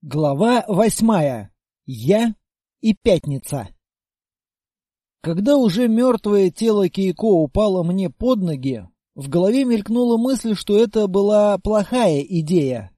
Глава восьмая. Я и пятница. Когда уже мертвое тело Кейко упало мне под ноги, в голове мелькнула мысль, что это была плохая идея.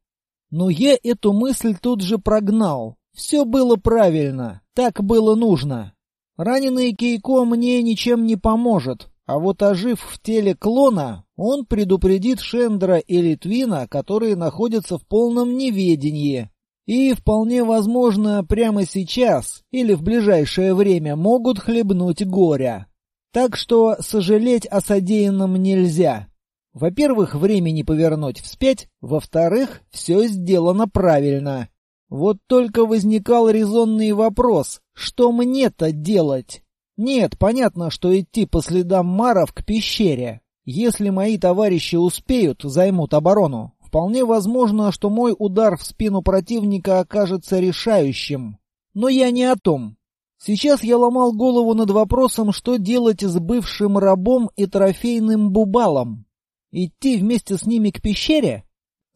Но я эту мысль тут же прогнал. Все было правильно, так было нужно. Раненый Кейко мне ничем не поможет, а вот ожив в теле клона, он предупредит Шендра и Литвина, которые находятся в полном неведении, и, вполне возможно, прямо сейчас или в ближайшее время могут хлебнуть горя. Так что сожалеть о содеянном нельзя. Во-первых, времени повернуть вспять, во-вторых, все сделано правильно. Вот только возникал резонный вопрос, что мне-то делать? Нет, понятно, что идти по следам маров к пещере. Если мои товарищи успеют, займут оборону. Вполне возможно, что мой удар в спину противника окажется решающим. Но я не о том. Сейчас я ломал голову над вопросом, что делать с бывшим рабом и трофейным бубалом. Идти вместе с ними к пещере?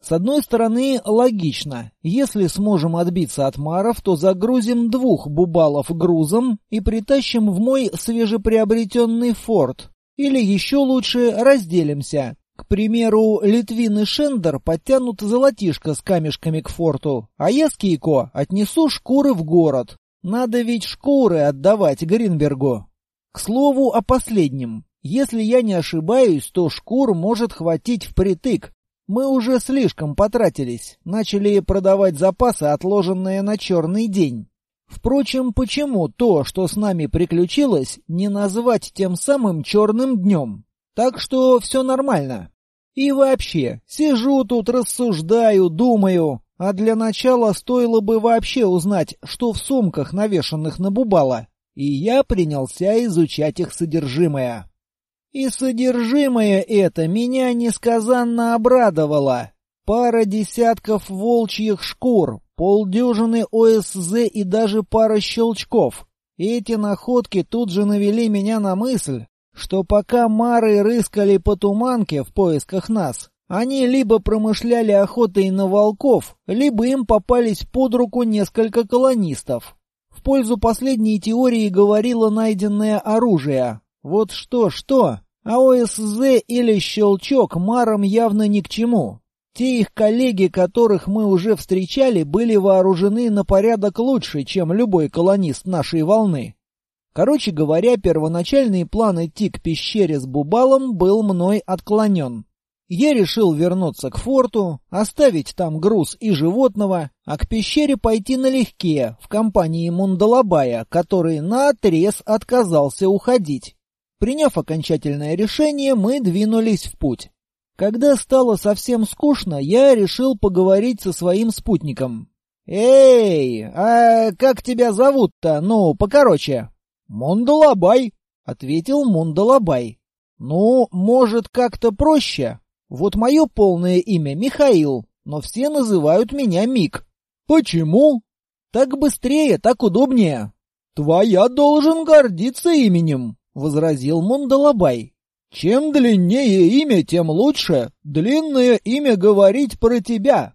С одной стороны, логично. Если сможем отбиться от маров, то загрузим двух бубалов грузом и притащим в мой свежеприобретенный форт. Или еще лучше разделимся. К примеру, Литвин и Шендер подтянут золотишко с камешками к форту, а я с Кейко отнесу шкуры в город. Надо ведь шкуры отдавать Гринбергу. К слову о последнем. Если я не ошибаюсь, то шкур может хватить впритык. Мы уже слишком потратились, начали продавать запасы, отложенные на черный день. Впрочем, почему то, что с нами приключилось, не назвать тем самым черным днем? Так что все нормально. И вообще, сижу тут, рассуждаю, думаю, а для начала стоило бы вообще узнать, что в сумках, навешанных на Бубала. И я принялся изучать их содержимое. И содержимое это меня несказанно обрадовало. Пара десятков волчьих шкур, полдюжины ОСЗ и даже пара щелчков. Эти находки тут же навели меня на мысль, что пока мары рыскали по туманке в поисках нас, они либо промышляли охотой на волков, либо им попались под руку несколько колонистов. В пользу последней теории говорило найденное оружие. Вот что-что, а ОСЗ или щелчок марам явно ни к чему. Те их коллеги, которых мы уже встречали, были вооружены на порядок лучше, чем любой колонист нашей волны. Короче говоря, первоначальный план идти к пещере с Бубалом был мной отклонен. Я решил вернуться к форту, оставить там груз и животного, а к пещере пойти налегке, в компании Мундалабая, который наотрез отказался уходить. Приняв окончательное решение, мы двинулись в путь. Когда стало совсем скучно, я решил поговорить со своим спутником. «Эй, а как тебя зовут-то? Ну, покороче». «Мондалабай», — ответил Мондалабай. «Ну, может, как-то проще? Вот мое полное имя Михаил, но все называют меня Мик». «Почему?» «Так быстрее, так удобнее». «Твоя должен гордиться именем», — возразил Мондалабай. «Чем длиннее имя, тем лучше. Длинное имя говорить про тебя».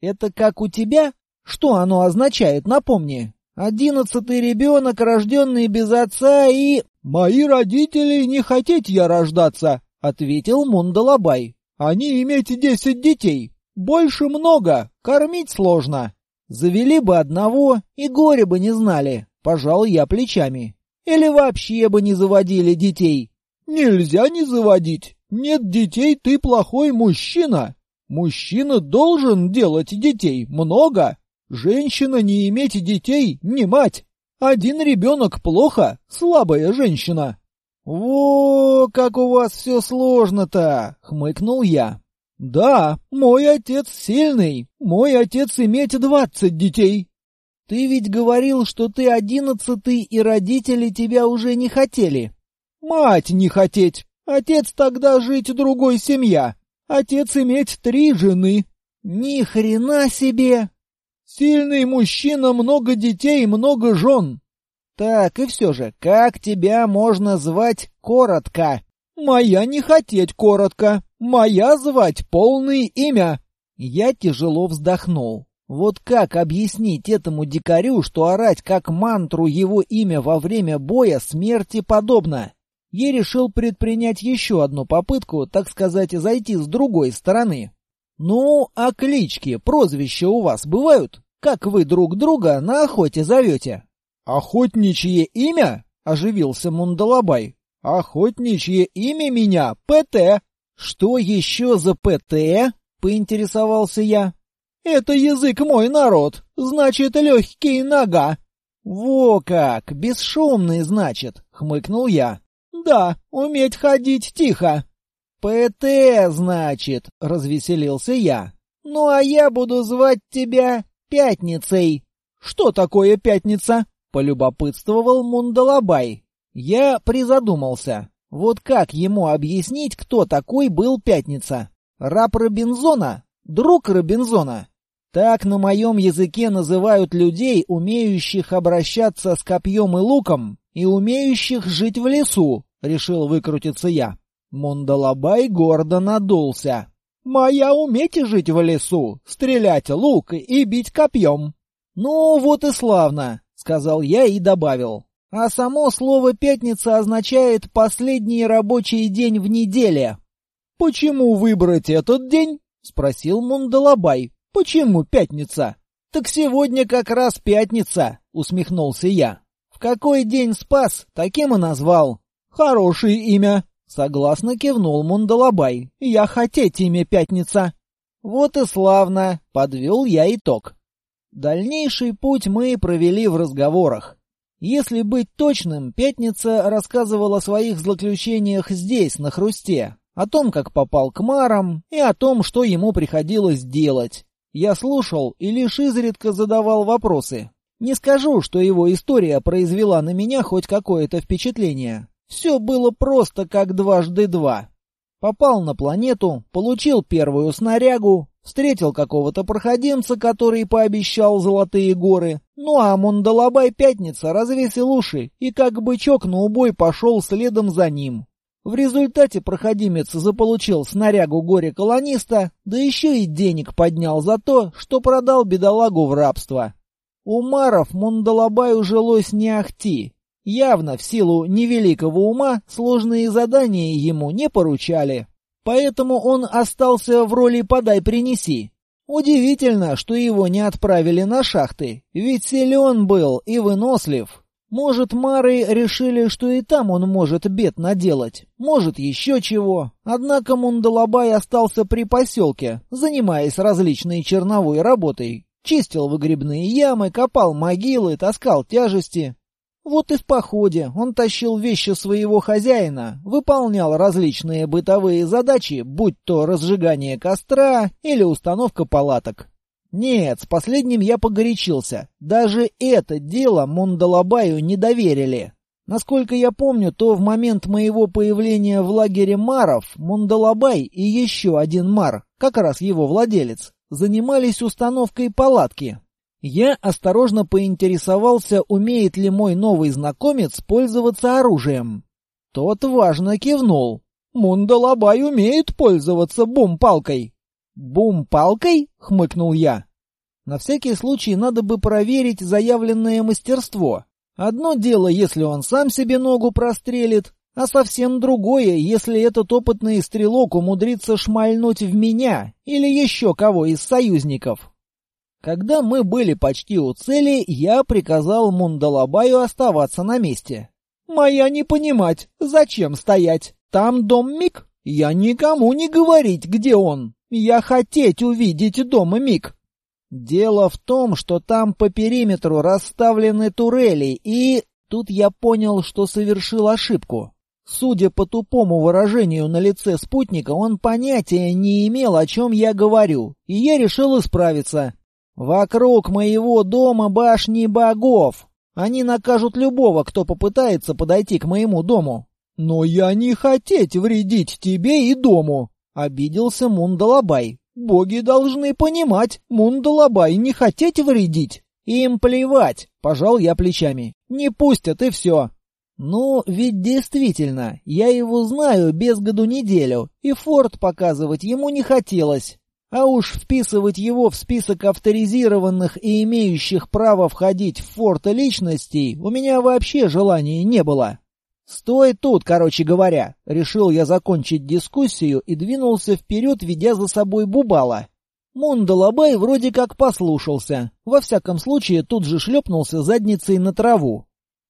«Это как у тебя? Что оно означает, напомни?» Одиннадцатый ребенок, рожденный без отца и... «Мои родители не хотеть я рождаться», — ответил Мундалабай. «Они иметь десять детей. Больше много, кормить сложно. Завели бы одного, и горе бы не знали», — пожал я плечами. «Или вообще бы не заводили детей». «Нельзя не заводить. Нет детей, ты плохой мужчина. Мужчина должен делать детей много, Женщина не иметь детей, не мать. Один ребенок плохо, слабая женщина. «Во, как у вас все сложно-то!» — хмыкнул я. «Да, мой отец сильный. Мой отец иметь двадцать детей». «Ты ведь говорил, что ты одиннадцатый, и родители тебя уже не хотели». «Мать не хотеть. Отец тогда жить другой семья. Отец иметь три жены». «Ни хрена себе!» Сильный мужчина, много детей, много жен. Так, и все же, как тебя можно звать коротко? Моя не хотеть коротко. Моя звать полное имя. Я тяжело вздохнул. Вот как объяснить этому дикарю, что орать как мантру его имя во время боя смерти подобно? Я решил предпринять еще одну попытку, так сказать, зайти с другой стороны. «Ну, а клички, прозвища у вас бывают? Как вы друг друга на охоте зовете?» «Охотничье имя?» — оживился Мундалабай. «Охотничье имя меня — ПТ». «Что еще за ПТ?» — поинтересовался я. «Это язык мой народ, значит, легкий нога». «Во как! Бесшумный, значит!» — хмыкнул я. «Да, уметь ходить тихо». «ПТ, значит!» — развеселился я. «Ну а я буду звать тебя Пятницей». «Что такое Пятница?» — полюбопытствовал Мундалабай. Я призадумался. Вот как ему объяснить, кто такой был Пятница? Раб Робинзона? Друг Робинзона? Так на моем языке называют людей, умеющих обращаться с копьем и луком, и умеющих жить в лесу, — решил выкрутиться я. Мондалабай гордо надулся. «Моя уметь жить в лесу, стрелять лук и бить копьем». «Ну, вот и славно», — сказал я и добавил. «А само слово «пятница» означает «последний рабочий день в неделе». «Почему выбрать этот день?» — спросил Мундалабай. «Почему пятница?» «Так сегодня как раз пятница», — усмехнулся я. «В какой день спас, таким и назвал». «Хорошее имя», — согласно кивнул Мундалабай. «Я хотеть имя пятница». «Вот и славно», — подвел я итог. Дальнейший путь мы провели в разговорах. Если быть точным, Пятница рассказывал о своих злоключениях здесь, на Хрусте, о том, как попал к Марам, и о том, что ему приходилось делать. Я слушал и лишь изредка задавал вопросы. Не скажу, что его история произвела на меня хоть какое-то впечатление. Все было просто как дважды два. Попал на планету, получил первую снарягу, встретил какого-то проходимца, который пообещал золотые горы, ну а Мундалабай Пятница развесил уши и как бычок на убой пошел следом за ним. В результате проходимец заполучил снарягу горе-колониста, да еще и денег поднял за то, что продал бедолагу в рабство. У Маров Мундалабаю жилось не ахти. Явно в силу невеликого ума сложные задания ему не поручали. Поэтому он остался в роли «подай-принеси». Удивительно, что его не отправили на шахты, ведь силен был и вынослив. Может, Мары решили, что и там он может бед наделать, может, еще чего. Однако Мундалабай остался при поселке, занимаясь различной черновой работой. Чистил выгребные ямы, копал могилы, таскал тяжести. Вот и в походе он тащил вещи своего хозяина, выполнял различные бытовые задачи, будь то разжигание костра или установка палаток. Нет, с последним я погорячился. Даже это дело Мундалабаю не доверили. Насколько я помню, то в момент моего появления в лагере Маров Мундалабай и еще один Мар, как раз его владелец, занимались установкой палатки. Я осторожно поинтересовался, умеет ли мой новый знакомец пользоваться оружием. Тот важно кивнул. Мундалабай умеет пользоваться бум-палкой. «Бум-палкой?» — хмыкнул я. «На всякий случай надо бы проверить заявленное мастерство. Одно дело, если он сам себе ногу прострелит, а совсем другое, если этот опытный стрелок умудрится шмальнуть в меня или еще кого из союзников». Когда мы были почти у цели, я приказал Мундалабаю оставаться на месте. «Моя не понимать, зачем стоять? Там дом Мик? Я никому не говорить, где он. Я хотеть увидеть дома Мик. Дело в том, что там по периметру расставлены турели, и... Тут я понял, что совершил ошибку. Судя по тупому выражению на лице спутника, он понятия не имел, о чем я говорю, и я решил исправиться. «Вокруг моего дома башни богов. Они накажут любого, кто попытается подойти к моему дому». «Но я не хотеть вредить тебе и дому», — обиделся Мундалабай. «Боги должны понимать, Мундалабай не хотеть вредить». «Им плевать», — пожал я плечами. «Не пустят, и все». «Ну, ведь действительно, я его знаю без году неделю, и форт показывать ему не хотелось. А уж вписывать его в список авторизированных и имеющих право входить в форты личностей у меня вообще желания не было. «Стой тут, короче говоря!» Решил я закончить дискуссию и двинулся вперед, ведя за собой Бубала. Мундалабай вроде как послушался. Во всяком случае, тут же шлепнулся задницей на траву.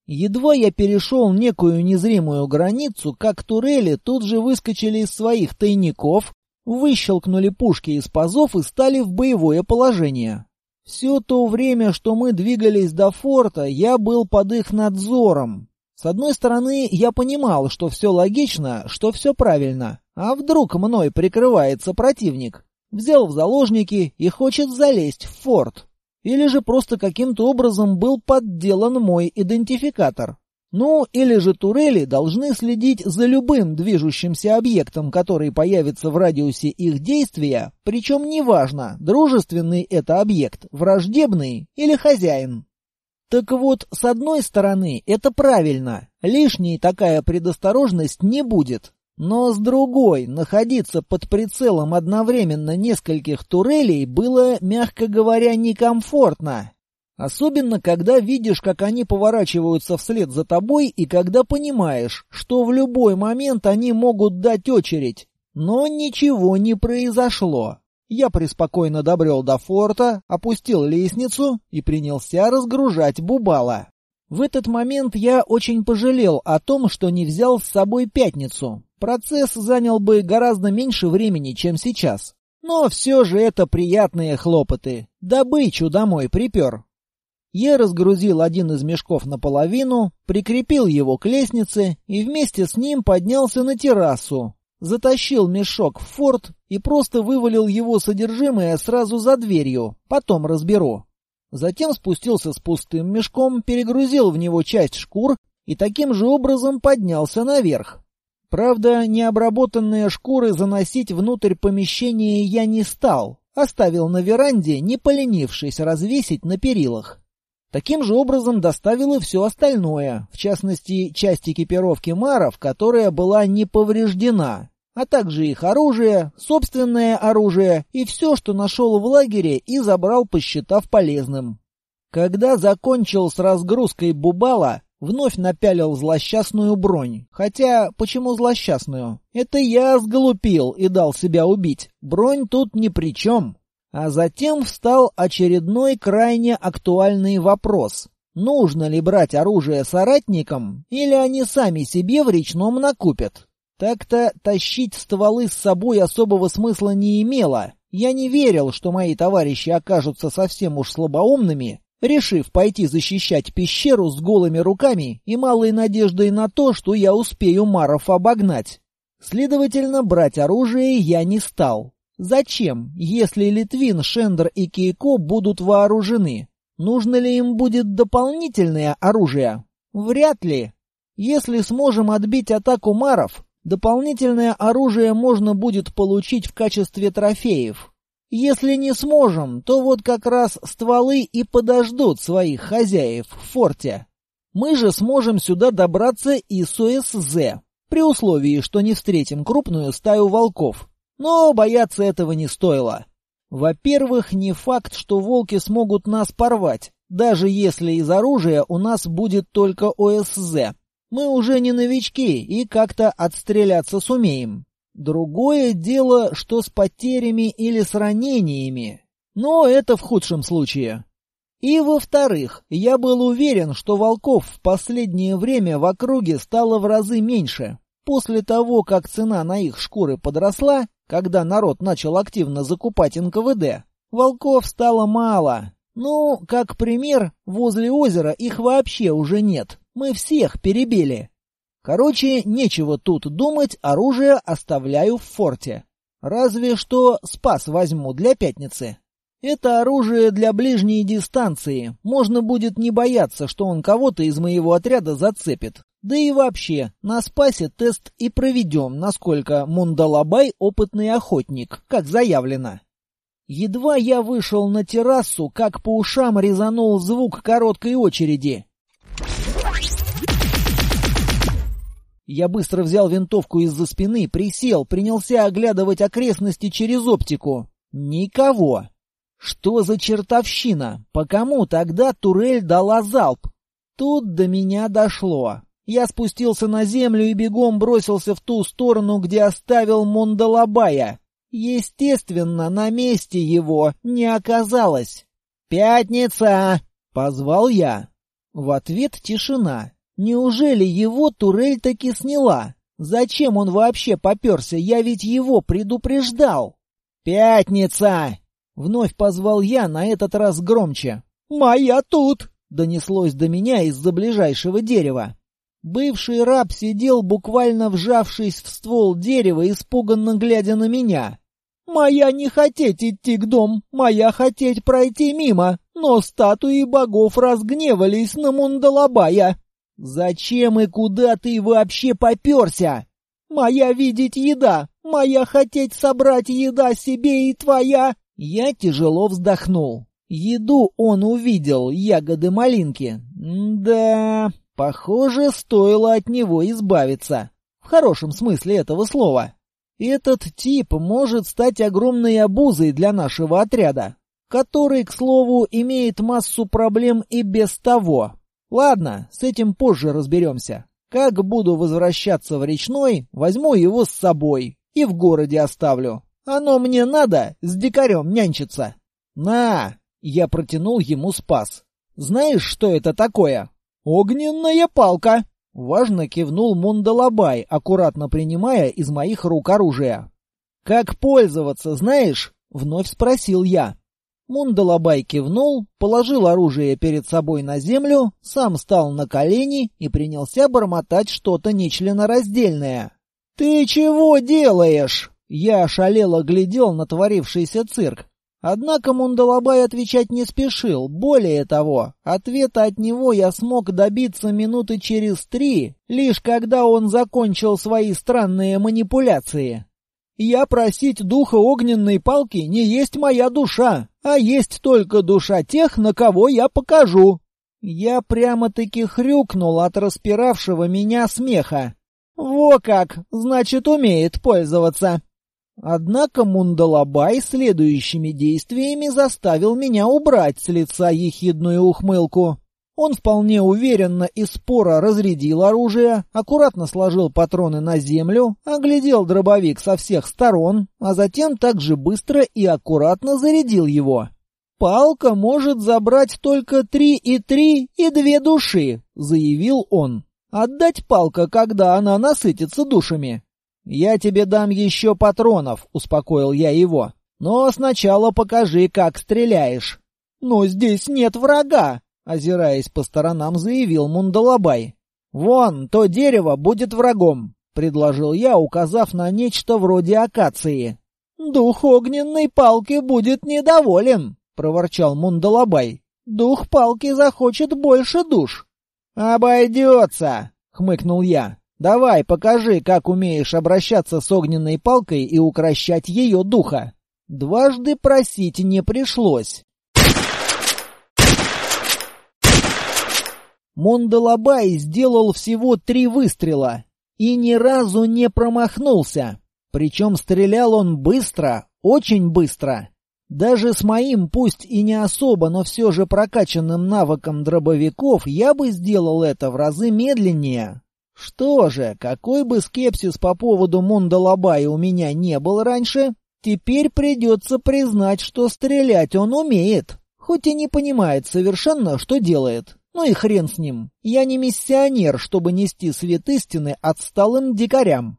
Едва я перешел некую незримую границу, как турели тут же выскочили из своих тайников, выщелкнули пушки из пазов и стали в боевое положение. Все то время, что мы двигались до форта, я был под их надзором. С одной стороны, я понимал, что все логично, что все правильно. А вдруг мной прикрывается противник? Взял в заложники и хочет залезть в форт. Или же просто каким-то образом был подделан мой идентификатор. Ну, или же турели должны следить за любым движущимся объектом, который появится в радиусе их действия, причем неважно, дружественный это объект, враждебный или хозяин. Так вот, с одной стороны, это правильно, лишней такая предосторожность не будет. Но с другой, находиться под прицелом одновременно нескольких турелей было, мягко говоря, некомфортно. Особенно, когда видишь, как они поворачиваются вслед за тобой, и когда понимаешь, что в любой момент они могут дать очередь. Но ничего не произошло. Я преспокойно добрел до форта, опустил лестницу и принялся разгружать Бубала. В этот момент я очень пожалел о том, что не взял с собой пятницу. Процесс занял бы гораздо меньше времени, чем сейчас. Но все же это приятные хлопоты. Добычу домой припер. Я разгрузил один из мешков наполовину, прикрепил его к лестнице и вместе с ним поднялся на террасу. Затащил мешок в форт и просто вывалил его содержимое сразу за дверью, потом разберу. Затем спустился с пустым мешком, перегрузил в него часть шкур и таким же образом поднялся наверх. Правда, необработанные шкуры заносить внутрь помещения я не стал, оставил на веранде, не поленившись развесить на перилах. Таким же образом доставил и все остальное, в частности, часть экипировки маров, которая была не повреждена, а также их оружие, собственное оружие и все, что нашел в лагере и забрал, посчитав полезным. Когда закончил с разгрузкой Бубала, вновь напялил злосчастную бронь. Хотя, почему злосчастную? Это я сглупил и дал себя убить. Бронь тут ни при чем. А затем встал очередной крайне актуальный вопрос. Нужно ли брать оружие соратникам, или они сами себе в речном накупят? Так-то тащить стволы с собой особого смысла не имело. Я не верил, что мои товарищи окажутся совсем уж слабоумными, решив пойти защищать пещеру с голыми руками и малой надеждой на то, что я успею Маров обогнать. Следовательно, брать оружие я не стал. Зачем, если Литвин, Шендер и Кейко будут вооружены? Нужно ли им будет дополнительное оружие? Вряд ли. Если сможем отбить атаку маров, дополнительное оружие можно будет получить в качестве трофеев. Если не сможем, то вот как раз стволы и подождут своих хозяев в форте. Мы же сможем сюда добраться и с ОСЗ, при условии, что не встретим крупную стаю волков. Но бояться этого не стоило. Во-первых, не факт, что волки смогут нас порвать, даже если из оружия у нас будет только ОСЗ. Мы уже не новички и как-то отстреляться сумеем. Другое дело, что с потерями или с ранениями. Но это в худшем случае. И во-вторых, я был уверен, что волков в последнее время в округе стало в разы меньше. После того, как цена на их шкуры подросла, когда народ начал активно закупать НКВД, волков стало мало. Ну, как пример, возле озера их вообще уже нет. Мы всех перебили. Короче, нечего тут думать, оружие оставляю в форте. Разве что спас возьму для пятницы. Это оружие для ближней дистанции. Можно будет не бояться, что он кого-то из моего отряда зацепит. Да и вообще, на спасе тест и проведем, насколько Мундалабай опытный охотник, как заявлено. Едва я вышел на террасу, как по ушам резанул звук короткой очереди. Я быстро взял винтовку из-за спины, присел, принялся оглядывать окрестности через оптику. Никого. Что за чертовщина? По кому тогда турель дала залп? Тут до меня дошло. Я спустился на землю и бегом бросился в ту сторону, где оставил Мондалабая. Естественно, на месте его не оказалось. «Пятница!» — позвал я. В ответ тишина. Неужели его турель таки сняла? Зачем он вообще поперся? Я ведь его предупреждал. «Пятница!» — вновь позвал я, на этот раз громче. «Моя тут!» — донеслось до меня из-за ближайшего дерева. Бывший раб сидел, буквально вжавшись в ствол дерева, испуганно глядя на меня. «Моя не хотеть идти к дом, моя хотеть пройти мимо, но статуи богов разгневались на Мундалабая. Зачем и куда ты вообще поперся? Моя видеть еда, моя хотеть собрать еда себе и твоя...» Я тяжело вздохнул. Еду он увидел, ягоды малинки. да, похоже, стоило от него избавиться. В хорошем смысле этого слова. Этот тип может стать огромной обузой для нашего отряда, который, к слову, имеет массу проблем и без того. Ладно, с этим позже разберемся. Как буду возвращаться в речной, возьму его с собой и в городе оставлю. Оно мне надо с дикарем нянчиться. На, я протянул ему спас. Знаешь, что это такое? Огненная палка. Важно кивнул Мундалабай, аккуратно принимая из моих рук оружие. Как пользоваться, знаешь? Вновь спросил я. Мундалабай кивнул, положил оружие перед собой на землю, сам стал на колени и принялся бормотать что-то нечленораздельное. «Ты чего делаешь?» Я ошалело глядел на творившийся цирк. Однако Мундалабай отвечать не спешил. Более того, ответа от него я смог добиться минуты через три, лишь когда он закончил свои странные манипуляции. «Я просить духа огненной палки не есть моя душа, а есть только душа тех, на кого я покажу». Я прямо-таки хрюкнул от распиравшего меня смеха. «Во как! Значит, умеет пользоваться!» Однако Мундалабай следующими действиями заставил меня убрать с лица ехидную ухмылку. Он вполне уверенно и споро разрядил оружие, аккуратно сложил патроны на землю, оглядел дробовик со всех сторон, а затем также быстро и аккуратно зарядил его. «Палка может забрать только три и три и две души», — заявил он. «Отдать палка, когда она насытится душами». «Я тебе дам еще патронов», — успокоил я его. «Но сначала покажи, как стреляешь». «Но здесь нет врага», озираясь по сторонам, заявил Мундалабай. «Вон, то дерево будет врагом», — предложил я, указав на нечто вроде акации. «Дух огненной палки будет недоволен», — проворчал Мундалабай. «Дух палки захочет больше душ». «Обойдется», — хмыкнул я. «Давай, покажи, как умеешь обращаться с огненной палкой и укрощать ее духа». Дважды просить не пришлось. Мондалабай сделал всего три выстрела и ни разу не промахнулся. Причем стрелял он быстро, очень быстро. Даже с моим, пусть и не особо, но все же прокачанным навыком дробовиков, я бы сделал это в разы медленнее. Что же, какой бы скепсис по поводу Мондалабая у меня не был раньше, теперь придется признать, что стрелять он умеет, хоть и не понимает совершенно, что делает. Ну и хрен с ним. Я не миссионер, чтобы нести свет истины отсталым дикарям.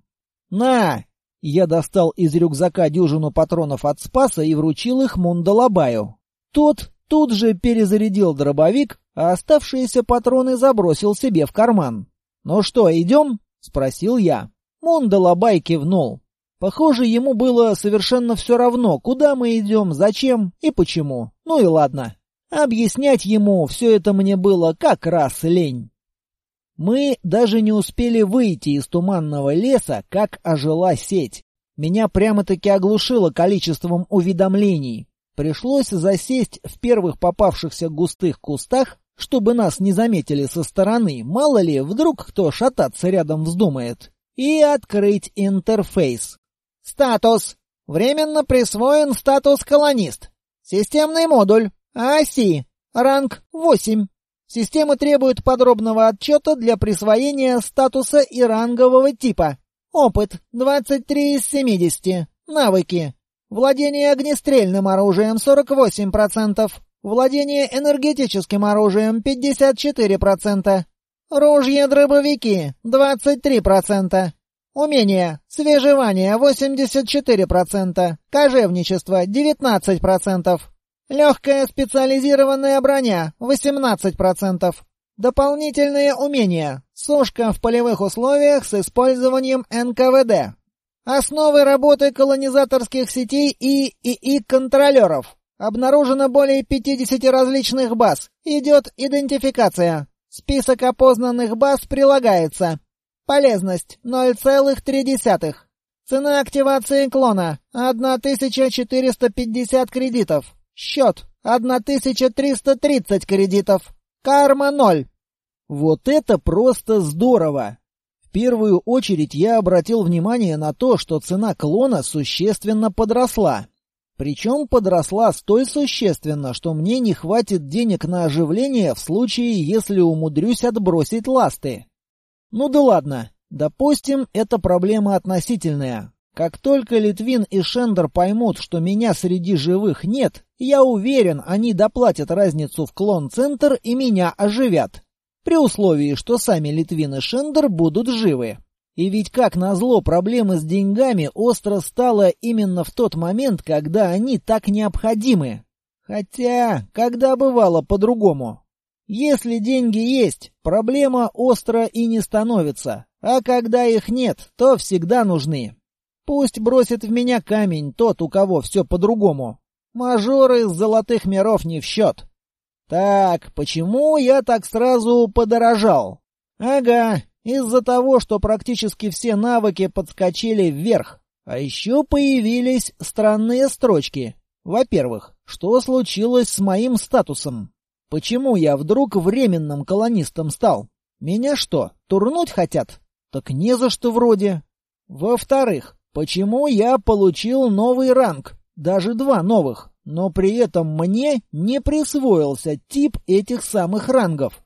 На! Я достал из рюкзака дюжину патронов от Спаса и вручил их Мундалабаю. Тот тут же перезарядил дробовик, а оставшиеся патроны забросил себе в карман. «Ну что, идем?» — спросил я. Мундалабай кивнул. Похоже, ему было совершенно все равно, куда мы идем, зачем и почему. Ну и ладно. Объяснять ему все это мне было как раз лень. Мы даже не успели выйти из туманного леса, как ожила сеть. Меня прямо-таки оглушило количеством уведомлений. Пришлось засесть в первых попавшихся густых кустах, чтобы нас не заметили со стороны, мало ли, вдруг кто шататься рядом вздумает, и открыть интерфейс. «Статус!» Временно присвоен статус колонист. Системный модуль. АСИ. Ранг 8. Система требует подробного отчета для присвоения статуса и рангового типа. Опыт 23 из 70. Навыки. Владение огнестрельным оружием 48%. Владение энергетическим оружием 54%. Ружья-дробовики 23%. Умение. Свежевание 84%. Кожевничество 19%. Легкая специализированная броня 18%. Дополнительные умения. Сушка в полевых условиях с использованием НКВД. Основы работы колонизаторских сетей и ИИ-контролеров. Обнаружено более 50 различных баз. Идет идентификация. Список опознанных баз прилагается. Полезность 0,3. Цена активации клона 1450 кредитов. Счет 1330 кредитов. Карма 0. Вот это просто здорово! В первую очередь я обратил внимание на то, что цена клона существенно подросла. Причем подросла столь существенно, что мне не хватит денег на оживление в случае, если умудрюсь отбросить ласты. Ну да ладно, допустим, это проблема относительная. Как только Литвин и Шендер поймут, что меня среди живых нет, я уверен, они доплатят разницу в клон-центр и меня оживят. При условии, что сами Литвин и Шендер будут живы. И ведь, как назло, проблема с деньгами остро стала именно в тот момент, когда они так необходимы. Хотя, когда бывало по-другому? Если деньги есть, проблема остро и не становится, а когда их нет, то всегда нужны. Пусть бросит в меня камень тот, у кого все по-другому. Мажоры из золотых миров не в счет. Так, почему я так сразу подорожал? Ага, из-за того, что практически все навыки подскочили вверх. А еще появились странные строчки. Во-первых, что случилось с моим статусом? Почему я вдруг временным колонистом стал? Меня что, турнуть хотят? Так не за что вроде. Во-вторых, почему я получил новый ранг? Даже два новых но при этом мне не присвоился тип этих самых рангов.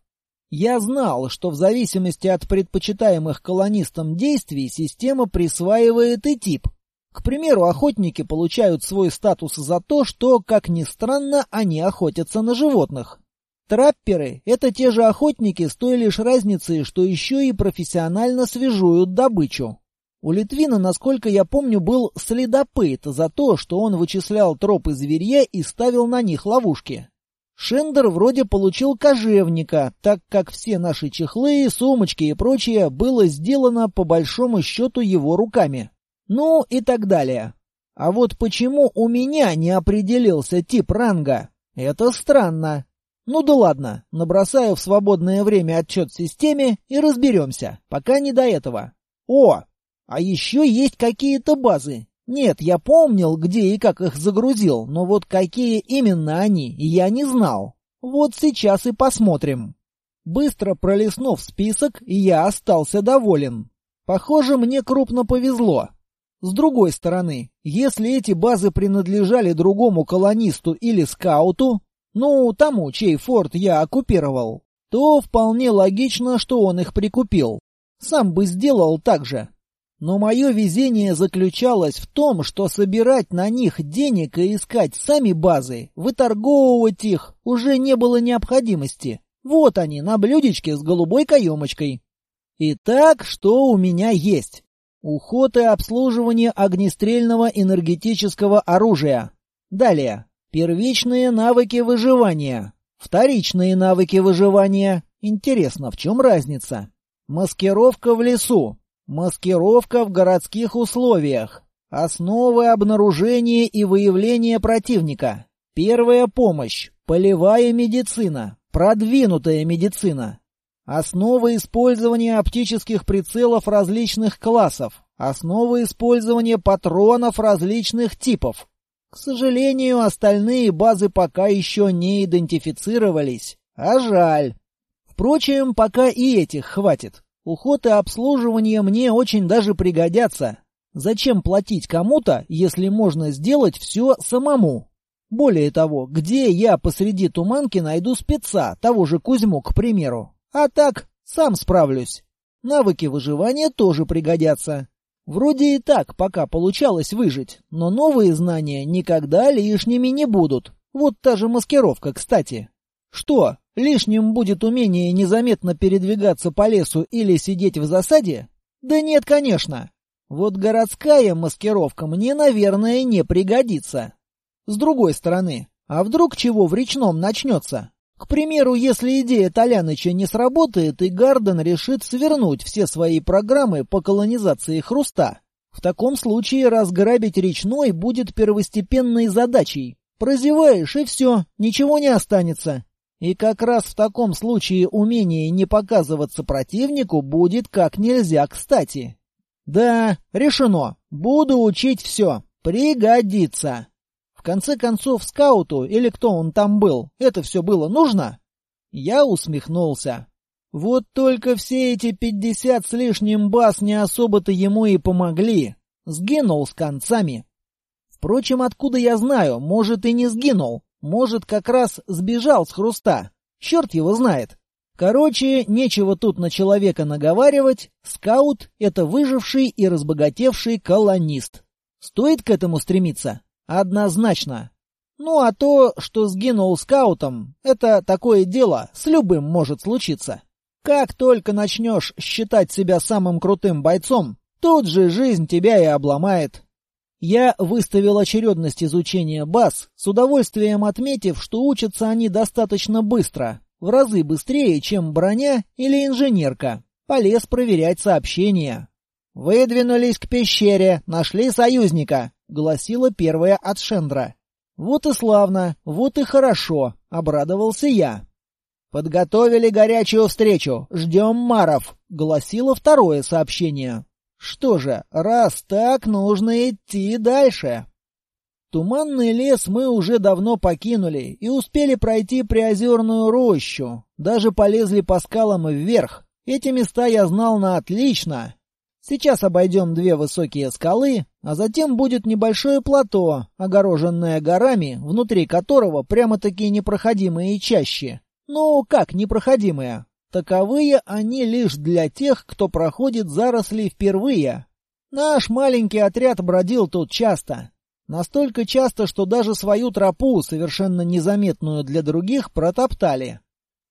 Я знал, что в зависимости от предпочитаемых колонистам действий система присваивает и тип. К примеру, охотники получают свой статус за то, что, как ни странно, они охотятся на животных. Трапперы — это те же охотники с той лишь разницей, что еще и профессионально свежуют добычу. У Литвина, насколько я помню, был следопыт за то, что он вычислял тропы зверья и ставил на них ловушки. Шендер вроде получил кожевника, так как все наши чехлы, сумочки и прочее было сделано по большому счету его руками. Ну и так далее. А вот почему у меня не определился тип ранга? Это странно. Ну да ладно, набросаю в свободное время отчет системе и разберемся, пока не до этого. О, а еще есть какие-то базы. Нет, я помнил, где и как их загрузил, но вот какие именно они, я не знал. Вот сейчас и посмотрим. Быстро пролистнув список, я остался доволен. Похоже, мне крупно повезло. С другой стороны, если эти базы принадлежали другому колонисту или скауту, ну, тому, чей форт я оккупировал, то вполне логично, что он их прикупил. Сам бы сделал так же. Но мое везение заключалось в том, что собирать на них денег и искать сами базы, выторговывать их уже не было необходимости. Вот они, на блюдечке с голубой каемочкой. Итак, что у меня есть? Уход и обслуживание огнестрельного энергетического оружия. Далее. Первичные навыки выживания. Вторичные навыки выживания. Интересно, в чем разница? Маскировка в лесу. Маскировка в городских условиях. Основы обнаружения и выявления противника. Первая помощь. Полевая медицина. Продвинутая медицина. Основы использования оптических прицелов различных классов. Основы использования патронов различных типов. К сожалению, остальные базы пока еще не идентифицировались. А жаль. Впрочем, пока и этих хватит. Уход и обслуживание мне очень даже пригодятся. Зачем платить кому-то, если можно сделать все самому? Более того, где я посреди туманки найду спеца, того же Кузьму, к примеру? А так, сам справлюсь. Навыки выживания тоже пригодятся. Вроде и так пока получалось выжить, но новые знания никогда лишними не будут. Вот та же маскировка, кстати. Что, лишним будет умение незаметно передвигаться по лесу или сидеть в засаде? Да нет, конечно. Вот городская маскировка мне, наверное, не пригодится. С другой стороны, а вдруг чего в речном начнется? К примеру, если идея Толяныча не сработает, и Гарден решит свернуть все свои программы по колонизации хруста. В таком случае разграбить речной будет первостепенной задачей. Прозеваешь, и все, ничего не останется. И как раз в таком случае умение не показываться противнику будет как нельзя кстати. Да, решено. Буду учить все. Пригодится. В конце концов, скауту, или кто он там был, это все было нужно? Я усмехнулся. Вот только все эти пятьдесят с лишним баз не особо-то ему и помогли. Сгинул с концами. Впрочем, откуда я знаю, может и не сгинул. Может, как раз сбежал с хруста. Черт его знает. Короче, нечего тут на человека наговаривать. Скаут — это выживший и разбогатевший колонист. Стоит к этому стремиться? Однозначно. Ну а то, что сгинул скаутом, это такое дело, с любым может случиться. Как только начнешь считать себя самым крутым бойцом, тут же жизнь тебя и обломает. Я выставил очередность изучения баз, с удовольствием отметив, что учатся они достаточно быстро, в разы быстрее, чем броня или инженерка. Полез проверять сообщения. «Выдвинулись к пещере, нашли союзника», — гласила первая от Шендра. «Вот и славно, вот и хорошо», — обрадовался я. «Подготовили горячую встречу, ждем маров», — гласило второе сообщение. «Что же, раз так, нужно идти дальше». Туманный лес мы уже давно покинули и успели пройти приозерную рощу. Даже полезли по скалам вверх. Эти места я знал на отлично. Сейчас обойдем две высокие скалы, а затем будет небольшое плато, огороженное горами, внутри которого прямо-таки непроходимые чащи. Ну, как непроходимые? Таковые они лишь для тех, кто проходит заросли впервые. Наш маленький отряд бродил тут часто, Настолько часто, что даже свою тропу, совершенно незаметную для других, протоптали.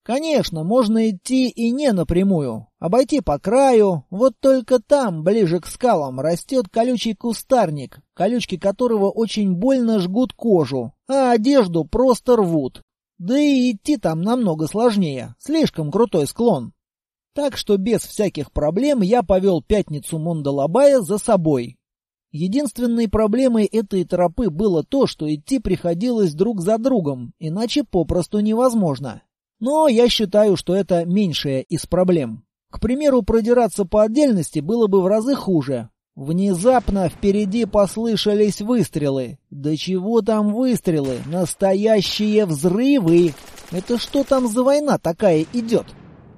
Конечно, можно идти и не напрямую, обойти по краю, вот только там, ближе к скалам, растет колючий кустарник, колючки которого очень больно жгут кожу, а одежду просто рвут. Да и идти там намного сложнее, слишком крутой склон. Так что без всяких проблем я повел пятницу Мондалабая за собой, Единственной проблемой этой тропы было то, что идти приходилось друг за другом, иначе попросту невозможно. Но я считаю, что это меньшая из проблем. К примеру, продираться по отдельности было бы в разы хуже. Внезапно впереди послышались выстрелы. Да чего там выстрелы? Настоящие взрывы! Это что там за война такая идет?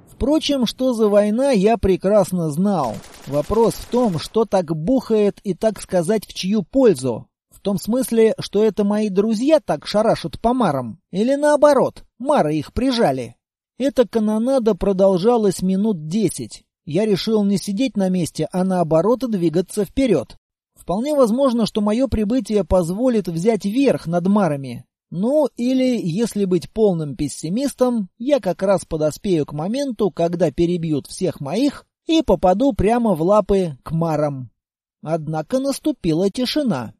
Впрочем, что за война, я прекрасно знал. Вопрос в том, что так бухает и, так сказать, в чью пользу. В том смысле, что это мои друзья так шарашат по марам. Или наоборот, мары их прижали. Эта канонада продолжалась минут десять. Я решил не сидеть на месте, а наоборот двигаться вперед. Вполне возможно, что мое прибытие позволит взять верх над марами. Ну, или, если быть полным пессимистом, я как раз подоспею к моменту, когда перебьют всех моих, и попаду прямо в лапы к марам. Однако наступила тишина.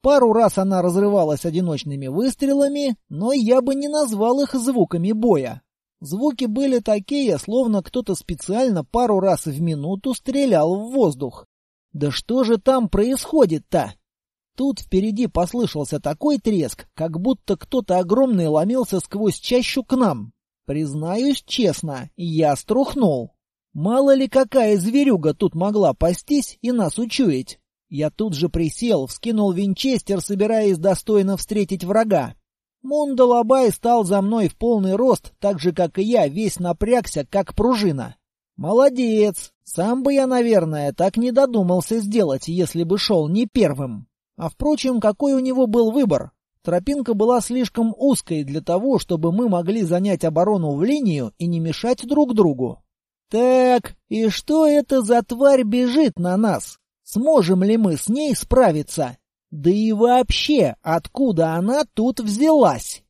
Пару раз она разрывалась одиночными выстрелами, но я бы не назвал их звуками боя. Звуки были такие, словно кто-то специально пару раз в минуту стрелял в воздух. Да что же там происходит-то? Тут впереди послышался такой треск, как будто кто-то огромный ломился сквозь чащу к нам. Признаюсь честно, я струхнул. Мало ли какая зверюга тут могла пастись и нас учуять. Я тут же присел, вскинул винчестер, собираясь достойно встретить врага. Мундалабай стал за мной в полный рост, так же, как и я, весь напрягся, как пружина. Молодец! Сам бы я, наверное, так не додумался сделать, если бы шел не первым. А впрочем, какой у него был выбор? Тропинка была слишком узкой для того, чтобы мы могли занять оборону в линию и не мешать друг другу. Так, и что это за тварь бежит на нас? Сможем ли мы с ней справиться? Да и вообще, откуда она тут взялась?